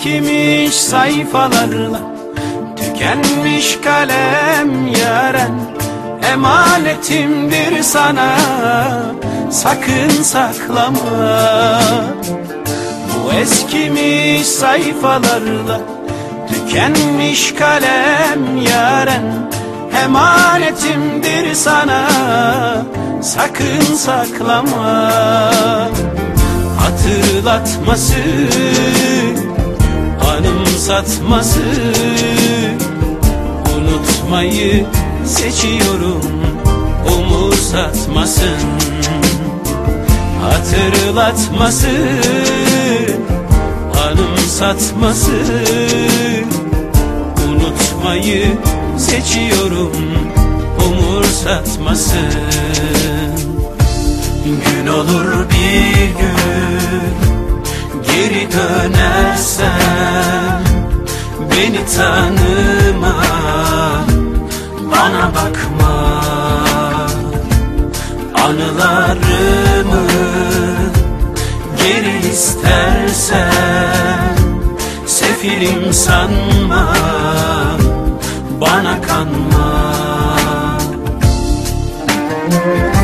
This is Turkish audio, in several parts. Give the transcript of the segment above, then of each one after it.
Eskimiş sayfalarla Tükenmiş kalem yaren Emanetimdir sana Sakın saklama. Bu eskimiş sayfalarla Tükenmiş kalem yaren Emanetimdir sana Sakın saklama. Hatırlatması Anımsatması Unutmayı seçiyorum Umursatmasın Hatırlatması Anımsatması Unutmayı seçiyorum Umursatmasın Gün olur bir gün Beni tanıma Bana bakma. Anılarımı Geri istersen Sefilim sanma Bana kanma. Bu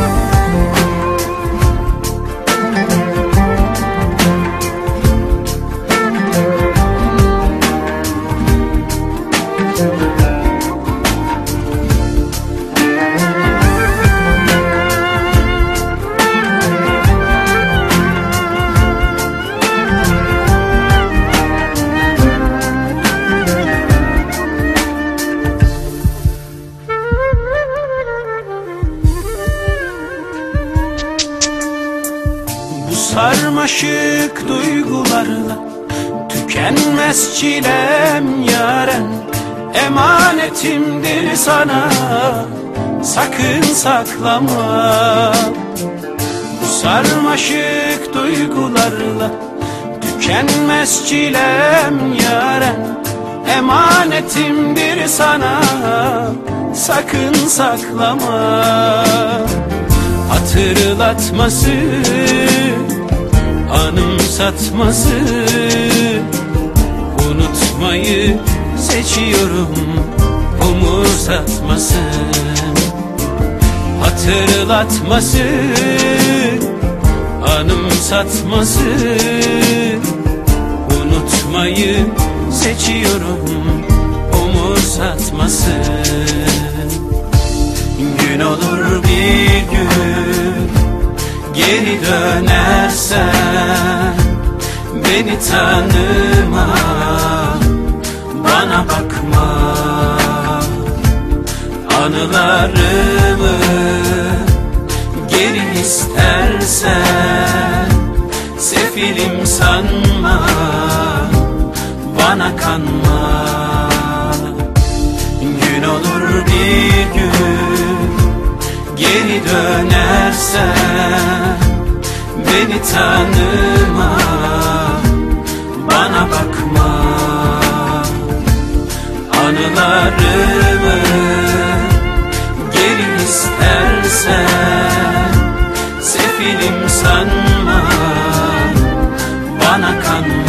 sarmaşık duygularla Tükenmez çilem yaren. Emanetimdir sana Sakın saklama. Bu sarmaşık duygularla Tükenmez çilem yaren. Emanetimdir sana Sakın saklama. Hatırlatması Anımsatması Unutmayı seçiyorum. Umursatması Hatırlatması Anımsatması Unutmayı seçiyorum. Umursatması. Gün olur bir gün Geri dönersen Beni tanıma Bana bakma. Anılarımı Geri istersen Sefilim sanma Bana kanma. Gün olur bir gün Geri dönersen Beni tanıma bakma. Anılarımı Geri istersen Sefilim sanma. Bana kanma